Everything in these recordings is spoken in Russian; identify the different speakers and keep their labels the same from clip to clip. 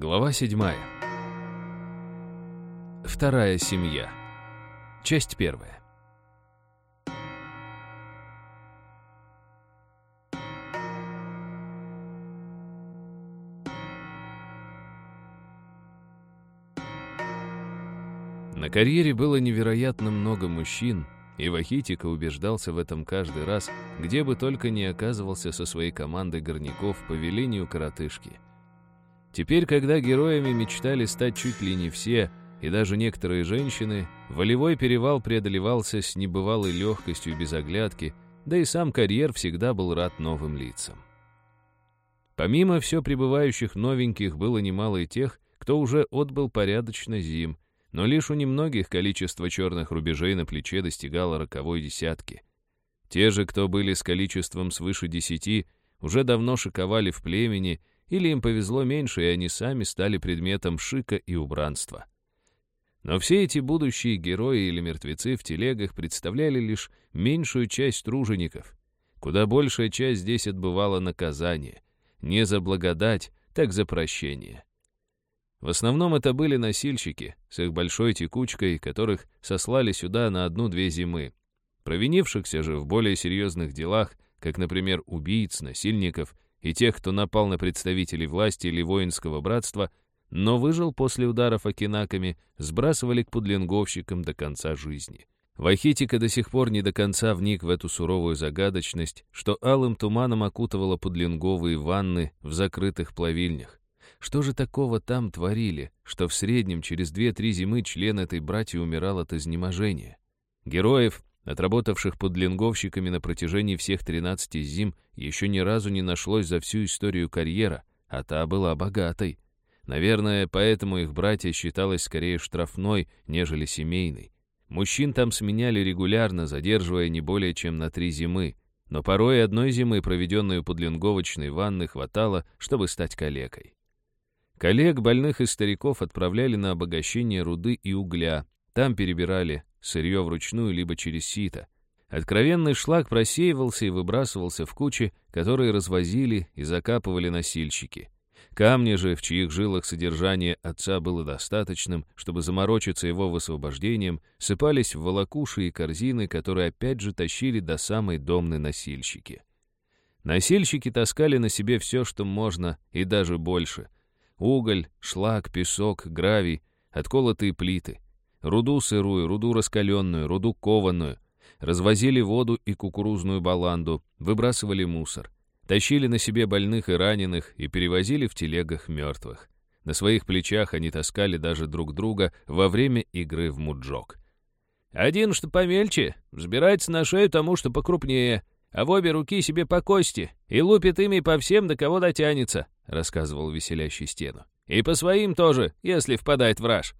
Speaker 1: Глава седьмая. Вторая семья. Часть первая. На карьере было невероятно много мужчин, и Вахитика убеждался в этом каждый раз, где бы только не оказывался со своей командой горняков по велению коротышки. Теперь, когда героями мечтали стать чуть ли не все, и даже некоторые женщины, волевой перевал преодолевался с небывалой легкостью и без оглядки, да и сам карьер всегда был рад новым лицам. Помимо все прибывающих новеньких было немало и тех, кто уже отбыл порядочно зим, но лишь у немногих количество черных рубежей на плече достигало роковой десятки. Те же, кто были с количеством свыше десяти, уже давно шиковали в племени, или им повезло меньше, и они сами стали предметом шика и убранства. Но все эти будущие герои или мертвецы в телегах представляли лишь меньшую часть тружеников. Куда большая часть здесь отбывала наказание. Не за благодать, так за прощение. В основном это были носильщики с их большой текучкой, которых сослали сюда на одну-две зимы. Провинившихся же в более серьезных делах, как, например, убийц, насильников и тех, кто напал на представителей власти или воинского братства, но выжил после ударов окинаками, сбрасывали к пудлинговщикам до конца жизни. Вахитика до сих пор не до конца вник в эту суровую загадочность, что алым туманом окутывала пудлинговые ванны в закрытых плавильнях. Что же такого там творили, что в среднем через две-три зимы член этой братьи умирал от изнеможения? Героев, отработавших под линговщиками на протяжении всех 13 зим, еще ни разу не нашлось за всю историю карьера, а та была богатой. Наверное, поэтому их братья считалось скорее штрафной, нежели семейной. Мужчин там сменяли регулярно, задерживая не более чем на три зимы, но порой одной зимы, проведенной у подлинговочной ванны, хватало, чтобы стать калекой. Коллег, больных и стариков отправляли на обогащение руды и угля. Там перебирали сырье вручную, либо через сито. Откровенный шлак просеивался и выбрасывался в кучи, которые развозили и закапывали носильщики. Камни же, в чьих жилах содержание отца было достаточным, чтобы заморочиться его высвобождением, сыпались в волокуши и корзины, которые опять же тащили до самой домны носильщики. Носильщики таскали на себе все, что можно, и даже больше — Уголь, шлак, песок, гравий, отколотые плиты. Руду сырую, руду раскаленную, руду кованую. Развозили воду и кукурузную баланду, выбрасывали мусор. Тащили на себе больных и раненых и перевозили в телегах мертвых. На своих плечах они таскали даже друг друга во время игры в муджок. «Один, что помельче, взбирается на шею тому, что покрупнее, а в обе руки себе по кости и лупит ими по всем, до кого дотянется», — рассказывал веселящий стену. «И по своим тоже, если впадает враж».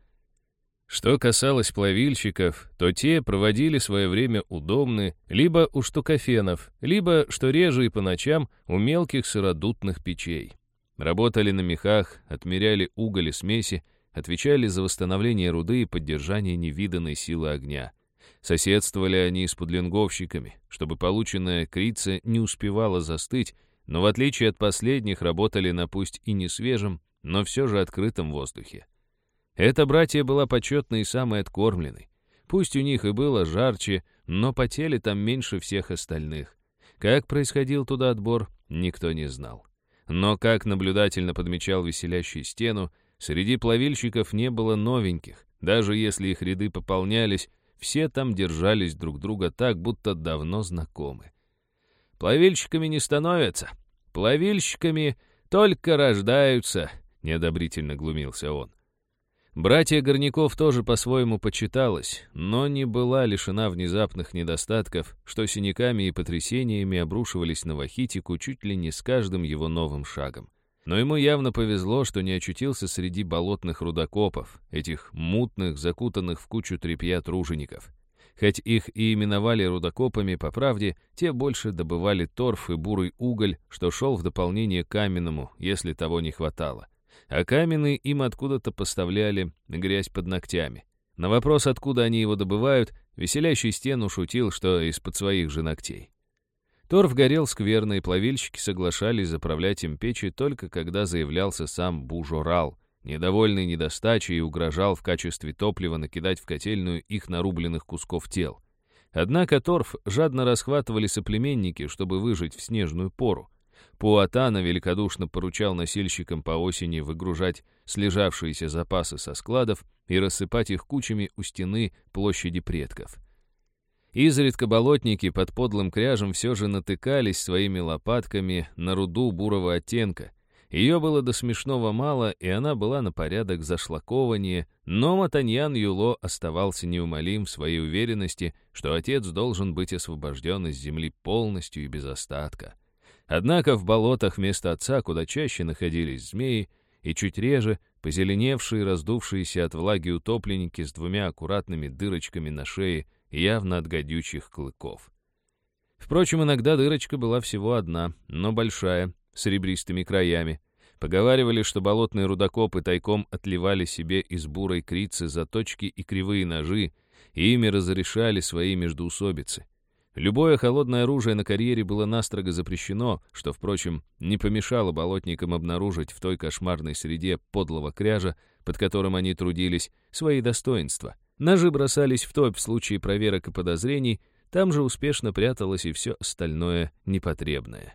Speaker 1: Что касалось плавильщиков, то те проводили свое время у домны, либо у штукофенов, либо, что реже и по ночам, у мелких сыродутных печей. Работали на мехах, отмеряли уголь и смеси, отвечали за восстановление руды и поддержание невиданной силы огня. Соседствовали они с подлинговщиками, чтобы полученная крица не успевала застыть, но в отличие от последних работали на пусть и не свежем, но все же открытом воздухе. Эта братья была почетной и самой откормленной. Пусть у них и было жарче, но потели там меньше всех остальных. Как происходил туда отбор, никто не знал. Но, как наблюдательно подмечал веселящий стену, среди плавильщиков не было новеньких. Даже если их ряды пополнялись, все там держались друг друга так, будто давно знакомы. «Плавильщиками не становятся. Плавильщиками только рождаются», — неодобрительно глумился он. Братья Горняков тоже по-своему почиталась, но не была лишена внезапных недостатков, что синяками и потрясениями обрушивались на Вахитику чуть ли не с каждым его новым шагом. Но ему явно повезло, что не очутился среди болотных рудокопов, этих мутных, закутанных в кучу тряпья тружеников. Хоть их и именовали рудокопами, по правде, те больше добывали торф и бурый уголь, что шел в дополнение к каменному, если того не хватало. А каменный им откуда-то поставляли грязь под ногтями. На вопрос, откуда они его добывают, веселящий стену шутил, что из-под своих же ногтей. Торф горел скверно, и плавильщики соглашались заправлять им печи только когда заявлялся сам Бужорал, недовольный недостачей, и угрожал в качестве топлива накидать в котельную их нарубленных кусков тел. Однако торф жадно расхватывали соплеменники, чтобы выжить в снежную пору. Пуатана великодушно поручал носильщикам по осени выгружать слежавшиеся запасы со складов и рассыпать их кучами у стены площади предков. Изредка болотники под подлым кряжем все же натыкались своими лопатками на руду бурого оттенка. Ее было до смешного мало, и она была на порядок зашлакованнее, но Матаньян Юло оставался неумолим в своей уверенности, что отец должен быть освобожден из земли полностью и без остатка. Однако в болотах вместо отца куда чаще находились змеи, и чуть реже позеленевшие, раздувшиеся от влаги утопленники с двумя аккуратными дырочками на шее, явно от гадючих клыков. Впрочем, иногда дырочка была всего одна, но большая, с ребристыми краями. Поговаривали, что болотные рудокопы тайком отливали себе из бурой крицы заточки и кривые ножи, и ими разрешали свои междоусобицы. Любое холодное оружие на карьере было настрого запрещено, что, впрочем, не помешало болотникам обнаружить в той кошмарной среде подлого кряжа, под которым они трудились, свои достоинства. Ножи бросались в топь в случае проверок и подозрений, там же успешно пряталось и все остальное непотребное.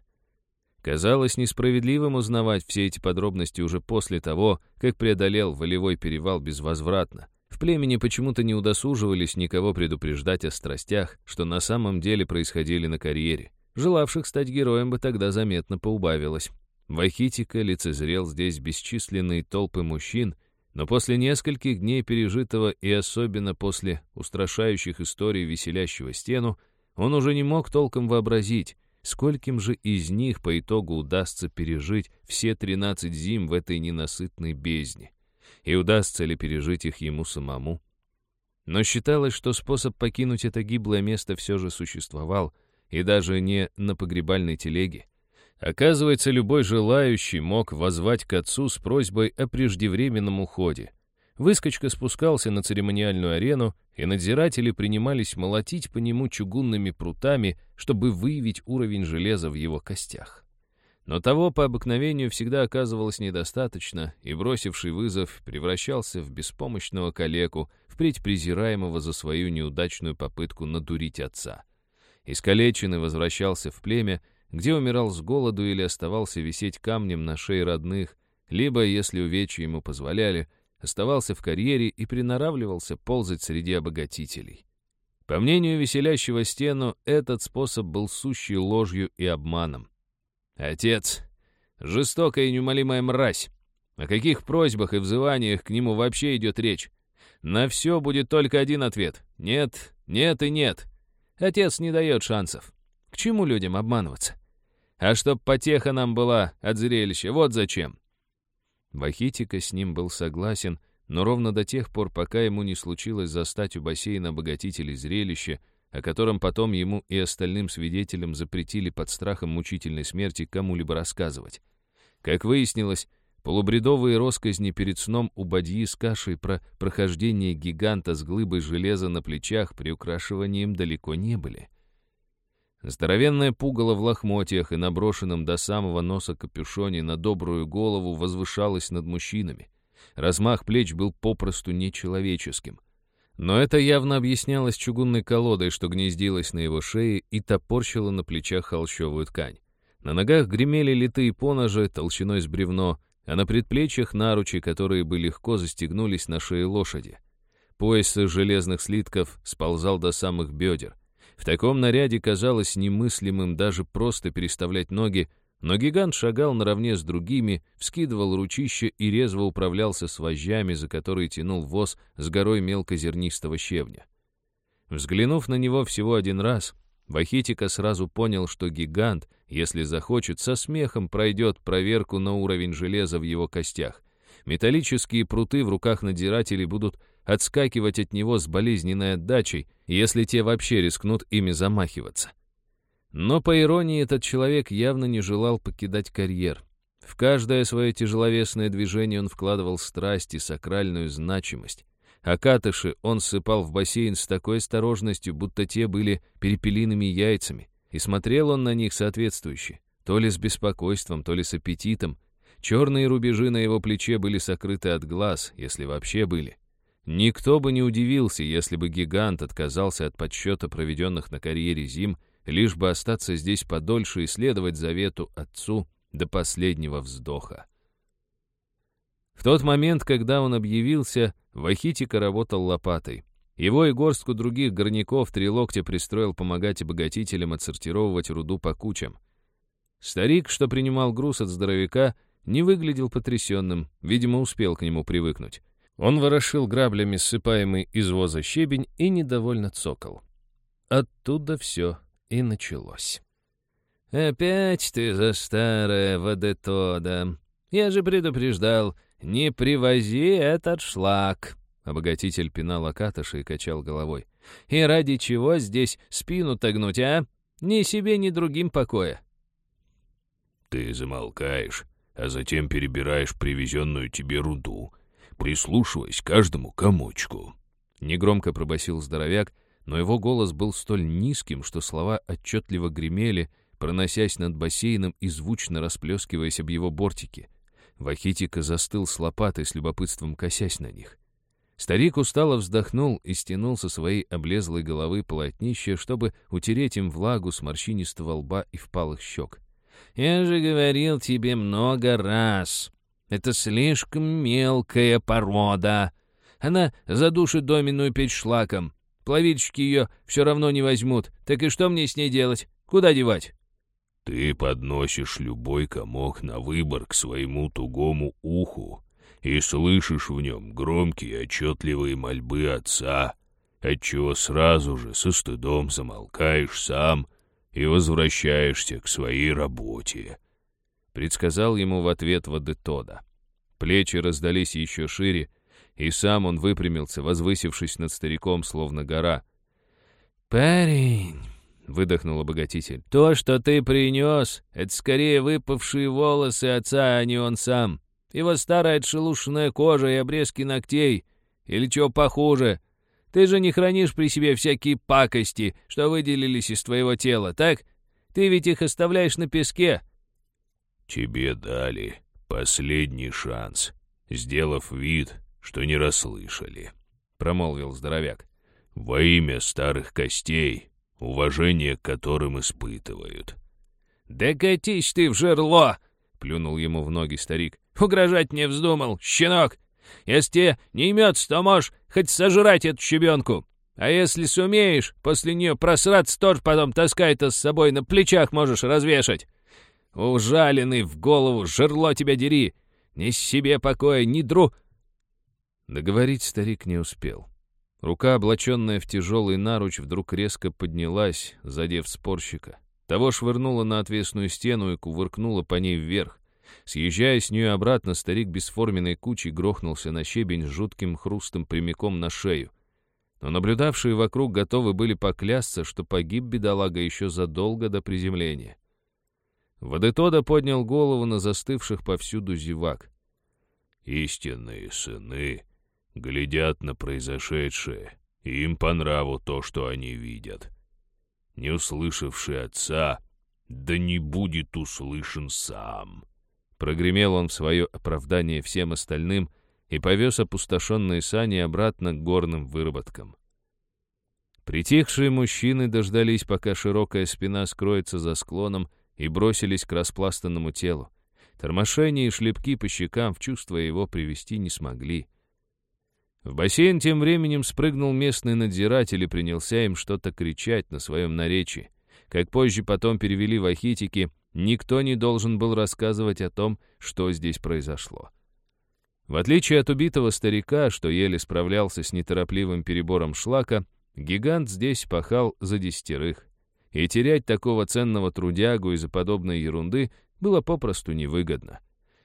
Speaker 1: Казалось несправедливым узнавать все эти подробности уже после того, как преодолел волевой перевал безвозвратно. Племени почему-то не удосуживались никого предупреждать о страстях, что на самом деле происходили на карьере. Желавших стать героем бы тогда заметно поубавилось. Вахитика лицезрел здесь бесчисленные толпы мужчин, но после нескольких дней пережитого и особенно после устрашающих историй веселящего стену, он уже не мог толком вообразить, скольким же из них по итогу удастся пережить все 13 зим в этой ненасытной бездне, и удастся ли пережить их ему самому. Но считалось, что способ покинуть это гиблое место все же существовал, и даже не на погребальной телеге. Оказывается, любой желающий мог возвать к отцу с просьбой о преждевременном уходе. Выскочка спускался на церемониальную арену, и надзиратели принимались молотить по нему чугунными прутами, чтобы выявить уровень железа в его костях. Но того по обыкновению всегда оказывалось недостаточно, и бросивший вызов превращался в беспомощного калеку, впредь презираемого за свою неудачную попытку надурить отца. Искалеченный возвращался в племя, где умирал с голоду или оставался висеть камнем на шее родных, либо, если увечья ему позволяли, оставался в карьере и приноравливался ползать среди обогатителей. По мнению веселящего стену, этот способ был сущей ложью и обманом. «Отец, жестокая и неумолимая мразь. О каких просьбах и взываниях к нему вообще идет речь? На все будет только один ответ. Нет, нет и нет. Отец не дает шансов. К чему людям обманываться? А чтоб потеха нам была от зрелища, вот зачем. Вахитика с ним был согласен, но ровно до тех пор, пока ему не случилось застать у бассейна обогатителей зрелище, о котором потом ему и остальным свидетелям запретили под страхом мучительной смерти кому-либо рассказывать. Как выяснилось, полубредовые росказни перед сном у бадьи с кашей про прохождение гиганта с глыбой железа на плечах приукрашиванием далеко не были. Здоровенное пугало в лохмотьях и наброшенном до самого носа капюшоне на добрую голову возвышалось над мужчинами. Размах плеч был попросту нечеловеческим. Но это явно объяснялось чугунной колодой, что гнездилась на его шее и топорщила на плечах холщовую ткань. На ногах гремели литые поножи толщиной с бревно, а на предплечьях наручи, которые бы легко застегнулись на шее лошади. Пояс из железных слитков сползал до самых бедер. В таком наряде казалось немыслимым даже просто переставлять ноги, но гигант шагал наравне с другими, вскидывал ручище и резво управлялся с вожжами, за которые тянул воз с горой мелкозернистого щебня. Взглянув на него всего один раз, Вахитика сразу понял, что гигант, если захочет, со смехом пройдет проверку на уровень железа в его костях. Металлические пруты в руках надзирателей будут отскакивать от него с болезненной отдачей, если те вообще рискнут ими замахиваться. Но, по иронии, этот человек явно не желал покидать карьер. В каждое свое тяжеловесное движение он вкладывал страсть и сакральную значимость. А катыши он сыпал в бассейн с такой осторожностью, будто те были перепелиными яйцами, и смотрел он на них соответствующе, то ли с беспокойством, то ли с аппетитом, Черные рубежи на его плече были сокрыты от глаз, если вообще были. Никто бы не удивился, если бы гигант отказался от подсчета проведенных на карьере зим, лишь бы остаться здесь подольше и следовать завету отцу до последнего вздоха. В тот момент, когда он объявился, Вахитика работал лопатой. Его и горстку других горняков три локтя пристроил помогать обогатителям отсортировывать руду по кучам. Старик, что принимал груз от здоровяка, не выглядел потрясенным, видимо, успел к нему привыкнуть. Он ворошил граблями ссыпаемый из воза щебень и недовольно цокал. Оттуда все и началось. «Опять ты за старое Вадетода. Я же предупреждал, не привози этот шлак!» Обогатитель пинал Акатыша и качал головой. «И ради чего здесь спину-то гнуть, а? Ни себе, ни другим покоя!»
Speaker 2: «Ты замолкаешь, а затем перебираешь привезенную тебе руду, прислушиваясь к каждому комочку!»
Speaker 1: Негромко пробасил здоровяк, но его голос был столь низким, что слова отчетливо гремели, проносясь над бассейном и звучно расплескиваясь об его бортике. Вахитика застыл с лопатой, с любопытством косясь на них. Старик устало вздохнул и стянул со своей облезлой головы полотнище, чтобы утереть им влагу с морщинистого лба и впалых щек. «Я же говорил тебе много раз. Это слишком мелкая порода. Она задушит доменную печь шлаком. Плавильщики ее все равно не возьмут. Так и что мне с ней делать? Куда девать?»
Speaker 2: «Ты подносишь любой комок на выбор к своему тугому уху и слышишь в нем громкие отчетливые мольбы отца, отчего сразу же со стыдом замолкаешь сам и возвращаешься к своей работе», —
Speaker 1: предсказал ему в ответ Вадетода. Плечи раздались еще шире, и сам он выпрямился, возвысившись над стариком, словно гора. «Парень!» — выдохнул обогатитель. «То, что ты принес, это скорее выпавшие волосы отца, а не он сам. Его старая отшелушенная кожа и обрезки ногтей. Или чего похуже. Ты же не хранишь при себе всякие пакости, что выделились из твоего тела, так? Ты ведь их оставляешь на песке».
Speaker 2: «Тебе дали последний шанс, сделав вид, что не расслышали», — промолвил здоровяк. «Во имя старых костей, уважение к которым испытывают».
Speaker 1: «Да катись ты в жерло!» — плюнул ему в ноги старик. Угрожать мне вздумал, щенок. Если тебе не имется, то можешь хоть сожрать эту щебенку. А если сумеешь, после нее просраться тоже потом таскай-то с собой на плечах можешь развешать. Ужаленный в голову, жерло тебя дери. Ни себе покоя, ни дру...» Договорить старик не успел. Рука, облаченная в тяжелый наруч, вдруг резко поднялась, задев спорщика. Того швырнула на отвесную стену и кувыркнула по ней вверх. Съезжая с нее обратно, старик бесформенной кучей грохнулся на щебень с жутким хрустом прямиком на шею. Но наблюдавшие вокруг готовы были поклясться, что погиб бедолага еще задолго до приземления. Водетода поднял голову на застывших повсюду зевак.
Speaker 2: «Истинные сыны глядят на произошедшее, и им по нраву то, что они видят. Не услышавший отца, да не будет услышан сам».
Speaker 1: Прогремел он в свое оправдание всем остальным и повез опустошенные сани обратно к горным выработкам. Притихшие мужчины дождались, пока широкая спина скроется за склоном, и бросились к распластанному телу. Тормошение и шлепки по щекам в чувство его привести не смогли. В бассейн тем временем спрыгнул местный надзиратель и принялся им что-то кричать на своем наречии. Как позже потом перевели в ахитики — Никто не должен был рассказывать о том, что здесь произошло. В отличие от убитого старика, что еле справлялся с неторопливым перебором шлака, гигант здесь пахал за десятерых. И терять такого ценного трудягу из-за подобной ерунды было попросту невыгодно.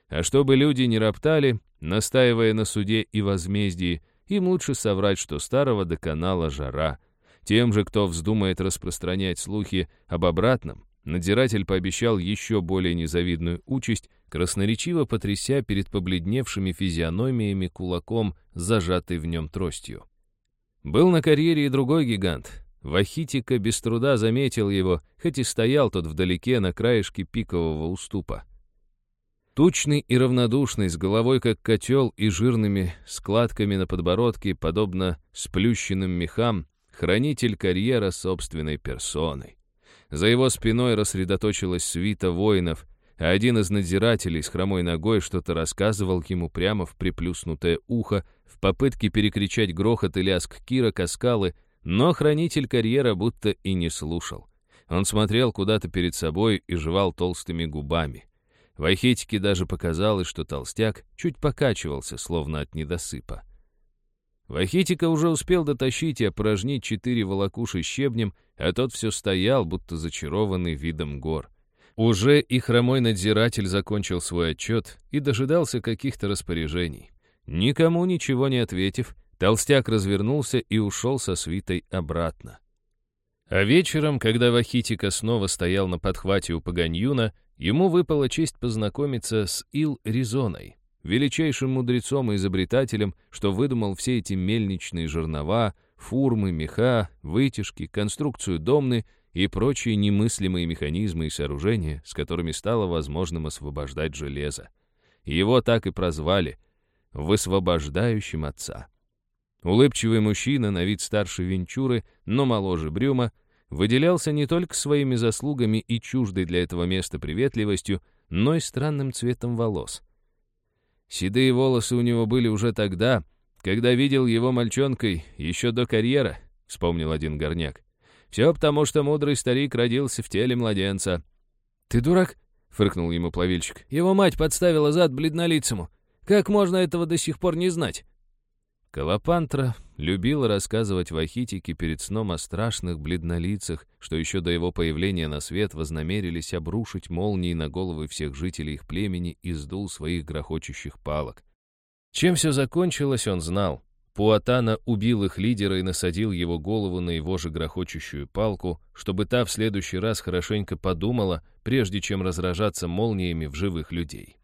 Speaker 1: А чтобы люди не роптали, настаивая на суде и возмездии, им лучше соврать, что старого доконала жара. Тем же, кто вздумает распространять слухи об обратном, Надзиратель пообещал еще более незавидную участь, красноречиво потряся перед побледневшими физиономиями кулаком, зажатый в нем тростью. Был на карьере и другой гигант. Вахитика без труда заметил его, хоть и стоял тот вдалеке на краешке пикового уступа. Тучный и равнодушный, с головой как котел и жирными складками на подбородке, подобно сплющенным мехам, хранитель карьера собственной персоной. За его спиной рассредоточилась свита воинов, а один из надзирателей с хромой ногой что-то рассказывал ему прямо в приплюснутое ухо в попытке перекричать грохот и лязг Кира Каскалы, но хранитель карьера будто и не слушал. Он смотрел куда-то перед собой и жевал толстыми губами. В Айхетике даже показалось, что толстяк чуть покачивался, словно от недосыпа. Вахитика уже успел дотащить и опорожнить четыре волокуши щебнем, а тот все стоял, будто зачарованный видом гор. Уже и хромой надзиратель закончил свой отчет и дожидался каких-то распоряжений. Никому ничего не ответив, толстяк развернулся и ушел со свитой обратно. А вечером, когда Вахитика снова стоял на подхвате у Паганьюна, ему выпала честь познакомиться с Ил Ризоной, величайшим мудрецом и изобретателем, что выдумал все эти мельничные жернова, фурмы, меха, вытяжки, конструкцию домны и прочие немыслимые механизмы и сооружения, с которыми стало возможным освобождать железо. Его так и прозвали «высвобождающим отца». Улыбчивый мужчина, на вид старше Венчуры, но моложе Брюма, выделялся не только своими заслугами и чуждой для этого места приветливостью, но и странным цветом волос. Седые волосы у него были уже тогда, когда видел его мальчонкой еще до карьера, вспомнил один горняк. Все потому, что мудрый старик родился в теле младенца. «Ты дурак?» — фыркнул ему плавильщик. «Его мать подставила зад бледнолицему. Как можно этого до сих пор не знать?» Калапантра любил рассказывать Вахитике перед сном о страшных бледнолицах, что еще до его появления на свет вознамерились обрушить молнии на головы всех жителей их племени и сдул своих грохочущих палок. Чем все закончилось, он знал. Пуатана убил их лидера и насадил его голову на его же грохочущую палку, чтобы та в следующий раз хорошенько подумала, прежде чем разражаться молниями в живых людей.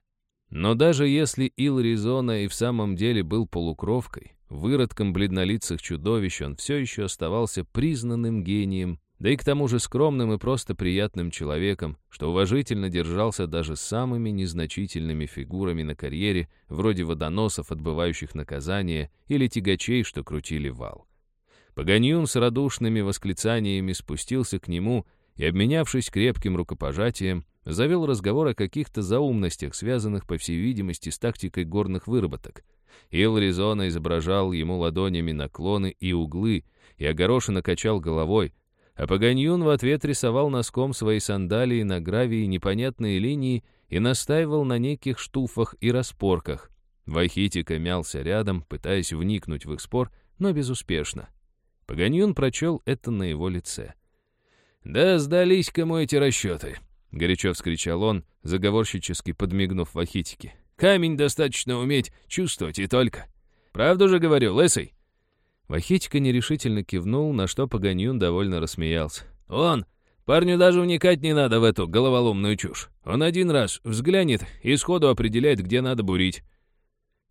Speaker 1: Но даже если Ил Ризона и в самом деле был полукровкой, выродком бледнолицых чудовищ, он все еще оставался признанным гением, да и к тому же скромным и просто приятным человеком, что уважительно держался даже самыми незначительными фигурами на карьере, вроде водоносов, отбывающих наказание, или тягачей, что крутили вал. Паганьюн с радушными восклицаниями спустился к нему и, обменявшись крепким рукопожатием, завел разговор о каких-то заумностях, связанных, по всей видимости, с тактикой горных выработок. Ил Ризона изображал ему ладонями наклоны и углы, и огорошенно качал головой, а Паганьюн в ответ рисовал носком своей сандалии на гравии непонятные линии и настаивал на неких штуфах и распорках. Вайхитика мялся рядом, пытаясь вникнуть в их спор, но безуспешно. Паганьюн прочел это на его лице. «Да сдались кому эти расчеты!» — горячо вскричал он, заговорщически подмигнув Вахитике. «Камень достаточно уметь чувствовать и только. Правду же говорю, лысый?» Вахитика нерешительно кивнул, на что Паганьюн довольно рассмеялся. «Он! Парню даже вникать не надо в эту головоломную чушь. Он один раз взглянет и сходу определяет, где надо бурить».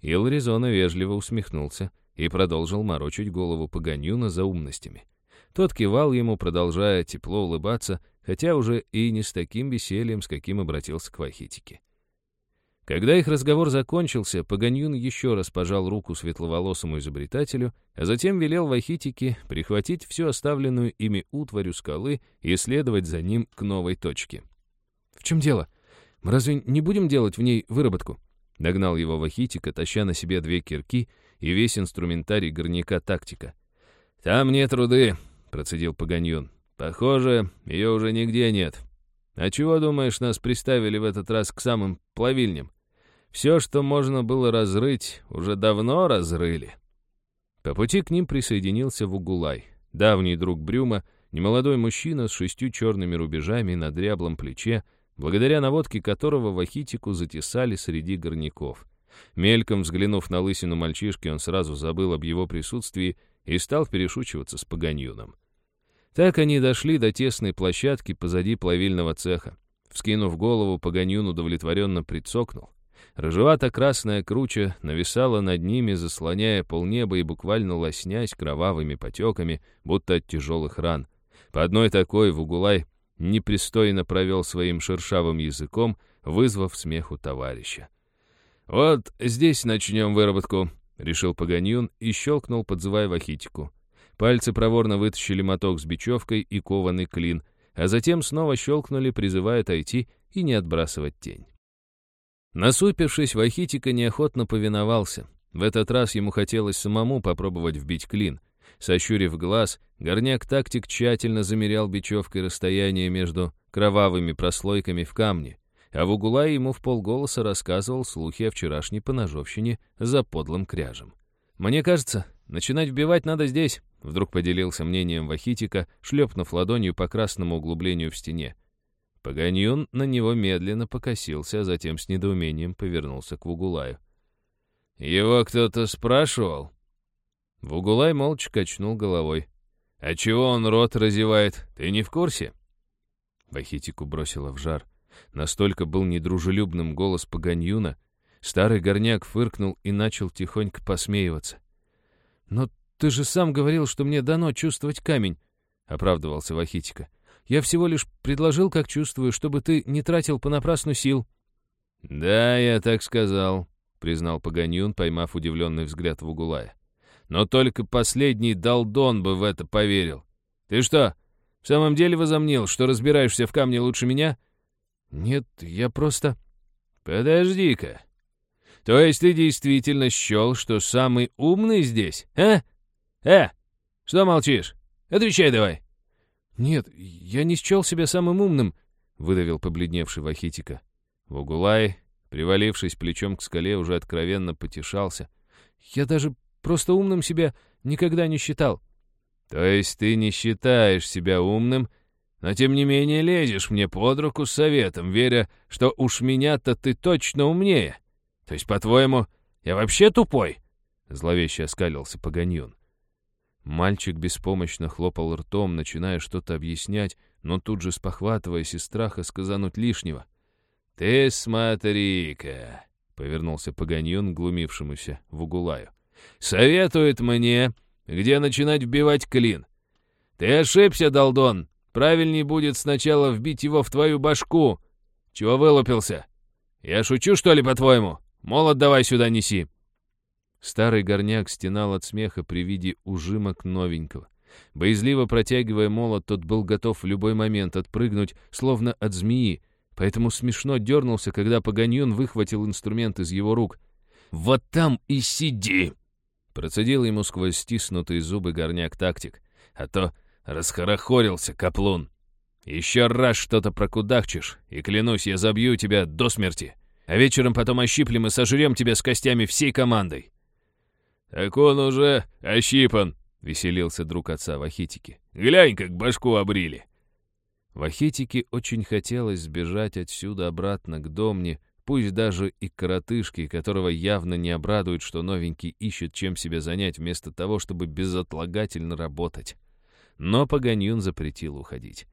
Speaker 1: Ил Резона вежливо усмехнулся и продолжил морочить голову Паганьюна за умностями. Тот кивал ему, продолжая тепло улыбаться, хотя уже и не с таким весельем, с каким обратился к Вахитике. Когда их разговор закончился, Паганьюн еще раз пожал руку светловолосому изобретателю, а затем велел Вахитике прихватить всю оставленную ими утварь скалы и следовать за ним к новой точке. «В чем дело? Мы разве не будем делать в ней выработку?» Догнал его Вахитика, таща на себе две кирки и весь инструментарий горняка тактика. «Там нет руды», — процедил Паганьюн. Похоже, ее уже нигде нет. А чего, думаешь, нас приставили в этот раз к самым плавильням? Все, что можно было разрыть, уже давно разрыли. По пути к ним присоединился Вугулай, давний друг Брюма, немолодой мужчина с шестью черными рубежами на дряблом плече, благодаря наводке которого Вахитику затесали среди горняков. Мельком взглянув на лысину мальчишки, он сразу забыл об его присутствии и стал перешучиваться с Паганьюном. Так они дошли до тесной площадки позади плавильного цеха. Вскинув голову, Паганюн удовлетворенно прицокнул. Рыжевато-красная круча нависала над ними, заслоняя полнеба и буквально лоснясь кровавыми потеками, будто от тяжелых ран. По одной такой Вугулай непристойно провел своим шершавым языком, вызвав смех у товарища. «Вот здесь начнем выработку», — решил Паганьюн и щелкнул, подзывая Вахитику. Пальцы проворно вытащили моток с бечевкой и кованый клин, а затем снова щелкнули, призывая отойти и не отбрасывать тень. Насупившись, Вахитика неохотно повиновался. В этот раз ему хотелось самому попробовать вбить клин. Сощурив глаз, горняк-тактик тщательно замерял бечевкой расстояние между кровавыми прослойками в камне, а в угула ему в полголоса рассказывал слухи о вчерашней поножовщине за подлым кряжем. «Мне кажется, начинать вбивать надо здесь», — вдруг поделился мнением Вахитика, шлепнув ладонью по красному углублению в стене. Паганьон на него медленно покосился, а затем с недоумением повернулся к Вугулаю. «Его кто-то спрашивал?» Вугулай молча качнул головой. «А чего он рот разевает? Ты не в курсе?» Вахитику бросило в жар. Настолько был недружелюбным голос Паганьюна. Старый горняк фыркнул и начал тихонько посмеиваться. «Но ты же сам говорил, что мне дано чувствовать камень», — оправдывался Вахитика. Я всего лишь предложил, как чувствую, чтобы ты не тратил понапрасну сил». «Да, я так сказал», — признал Паганьюн, поймав удивленный взгляд в Угулая. «Но только последний долдон бы в это поверил. Ты что, в самом деле возомнил, что разбираешься в камне лучше меня?» «Нет, я просто...» «Подожди-ка. То есть ты действительно счел, что самый умный здесь, а? Э, что молчишь? Отвечай давай!» «Нет, я не счел себя самым умным», — выдавил побледневший Вахитика. Вугулай, привалившись плечом к скале, уже откровенно потешался. «Я даже просто умным себя никогда не считал». «То есть ты не считаешь себя умным, но тем не менее лезешь мне под руку с советом, веря, что уж меня-то ты точно умнее? То есть, по-твоему, я вообще тупой?» Зловеще оскалился Паганьон. Мальчик беспомощно хлопал ртом, начиная что-то объяснять, но тут же спохватываясь из страха сказануть лишнего. «Ты смотри-ка!» — повернулся Паганьон глумившемуся в угулаю. «Советует мне, где начинать вбивать клин. Ты ошибся, Долдон. Правильней будет сначала вбить его в твою башку. Чего вылупился? Я шучу, что ли, по-твоему? Молот давай сюда неси!» Старый горняк стенал от смеха при виде ужимок новенького. Боязливо протягивая молот, тот был готов в любой момент отпрыгнуть, словно от змеи, поэтому смешно дернулся, когда Паганьон выхватил инструмент из его рук. «Вот там и сиди!» Процедил ему сквозь стиснутые зубы горняк-тактик. «А то расхорохорился, каплун. Еще раз что-то прокудахчешь, и, клянусь, я забью тебя до смерти. А вечером потом ощиплем и сожрем тебя с костями всей командой. «Так он уже ощипан», — веселился друг отца Вахитики. «Глянь, как башку обрили». Вахитике очень хотелось сбежать отсюда обратно к домне, пусть даже и коротышке, которого явно не обрадует, что новенький ищет чем себя занять вместо того, чтобы безотлагательно работать. Но Паганьюн запретил уходить.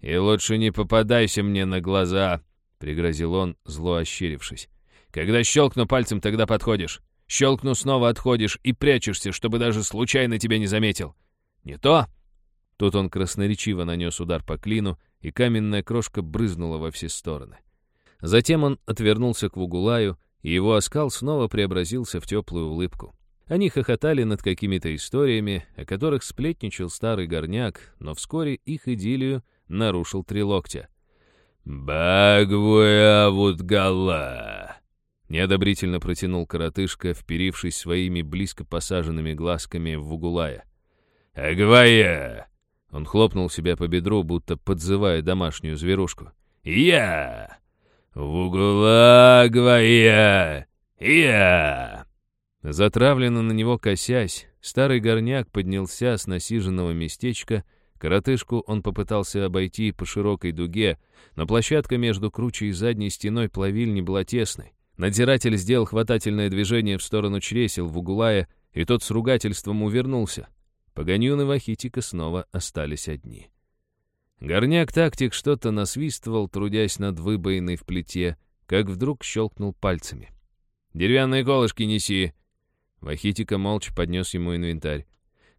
Speaker 2: «И лучше не попадайся мне на глаза», — пригрозил он, зло ощерившись. «Когда щелкну пальцем, тогда подходишь. Щелкну, снова отходишь и прячешься, чтобы даже случайно тебя не заметил. Не то!»
Speaker 1: Тут он красноречиво нанес удар по клину, и каменная крошка брызнула во все стороны. Затем он отвернулся к Вугулаю, и его оскал снова преобразился в теплую улыбку. Они хохотали над какими-то историями, о которых сплетничал старый горняк, но вскоре их идиллию нарушил три локтя.
Speaker 2: «Багвуя вот гала!»
Speaker 1: Неодобрительно протянул коротышка, вперившись своими близко посаженными глазками в угулая.
Speaker 2: «Агвая!»
Speaker 1: Он хлопнул себя по бедру, будто подзывая домашнюю зверушку.
Speaker 2: «Я! В угула, Агвая! Я!»
Speaker 1: Затравленно на него косясь, старый горняк поднялся с насиженного местечка, коротышку он попытался обойти по широкой дуге, но площадка между кручей и задней стеной плавильни была тесной. Надзиратель сделал хватательное движение в сторону чресел в угулая, и тот с ругательством увернулся. Погонюн и Вахитика снова остались одни. Горняк-тактик что-то насвистывал, трудясь над выбоиной в плите, как вдруг щелкнул пальцами. «Деревянные колышки неси!» Вахитика молча поднес ему инвентарь.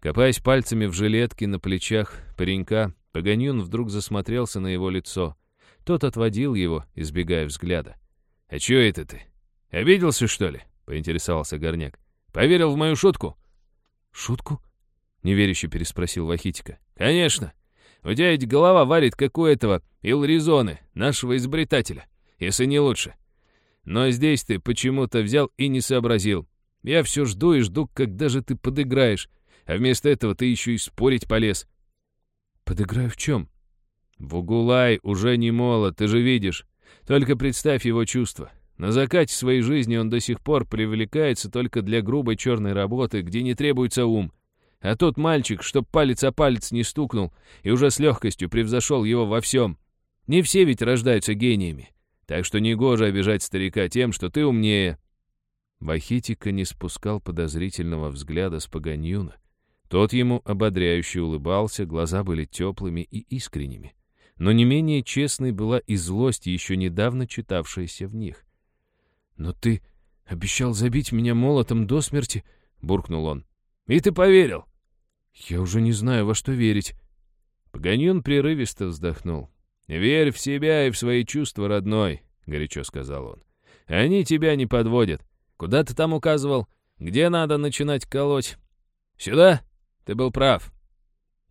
Speaker 1: Копаясь пальцами в жилетке на плечах паренька, Погонюн вдруг засмотрелся на его лицо. Тот отводил его, избегая взгляда. «А чё это ты? Обиделся, что ли?» — поинтересовался Горняк. «Поверил в мою шутку?»
Speaker 3: «Шутку?»
Speaker 1: — неверяще переспросил Вахитика. «Конечно. У тебя ведь голова варит, как у этого Илризоны, нашего изобретателя, если не лучше. Но здесь ты почему-то взял и не сообразил. Я все жду и жду, когда же ты подыграешь, а вместо этого ты еще и спорить полез».
Speaker 3: «Подыграю в чем?»
Speaker 1: «Вугулай уже не молод, ты же видишь. Только представь его чувства. На закате своей жизни он до сих пор привлекается только для грубой черной работы, где не требуется ум. А тот мальчик, чтоб палец о палец не стукнул, и уже с легкостью превзошел его во всем. Не все ведь рождаются гениями. Так что негоже обижать старика тем, что ты умнее». Вахитика не спускал подозрительного взгляда с Паганьюна. Тот ему ободряюще улыбался, глаза были теплыми и искренними. Но не менее честной была и злость, еще недавно читавшаяся в них.
Speaker 3: «Но ты обещал забить меня молотом до смерти?» — буркнул он.
Speaker 1: «И ты поверил?»
Speaker 3: «Я уже не знаю, во что верить».
Speaker 1: Паганьон прерывисто вздохнул. «Верь в себя и в свои чувства, родной», — горячо сказал он. «Они тебя не подводят. Куда ты там указывал? Где надо начинать колоть? Сюда? Ты был прав».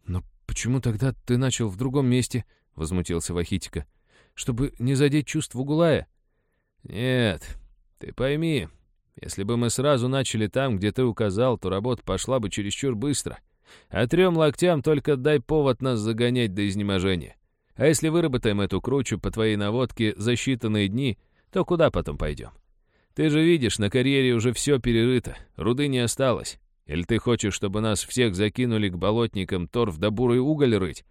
Speaker 3: «Но почему тогда ты начал в другом месте?» — возмутился Вахитика. «Чтобы не задеть чувств Гулая?»
Speaker 1: «Нет, ты пойми, если бы мы сразу начали там, где ты указал, то работа пошла бы чересчур быстро. А трем локтям только дай повод нас загонять до изнеможения. А если выработаем эту кручу по твоей наводке за считанные дни, то куда потом пойдем? Ты же видишь, на карьере уже все перерыто, руды не осталось. Или ты хочешь, чтобы нас всех закинули к болотникам торф да бурый уголь рыть?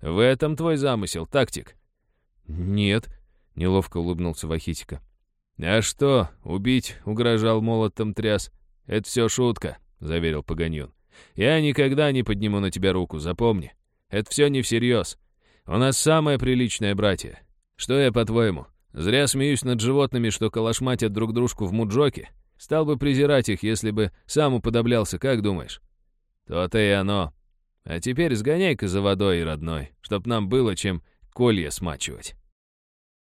Speaker 1: В этом твой замысел, тактик?»
Speaker 3: «Нет», — неловко улыбнулся Вахитика.
Speaker 1: «А что, убить?» — угрожал молотом тряс. «Это все шутка», — заверил Паганьон. «Я никогда не подниму на тебя руку, запомни. Это все не всерьез. У нас самое приличное братья. Что я, по-твоему, Зря смеюсь над животными, что калашматят друг дружку в муджоке. Стал бы презирать их, если бы сам уподоблялся, как думаешь? То-то и оно. А теперь сгоняй-ка за водой, родной, чтоб нам было чем колья смачивать.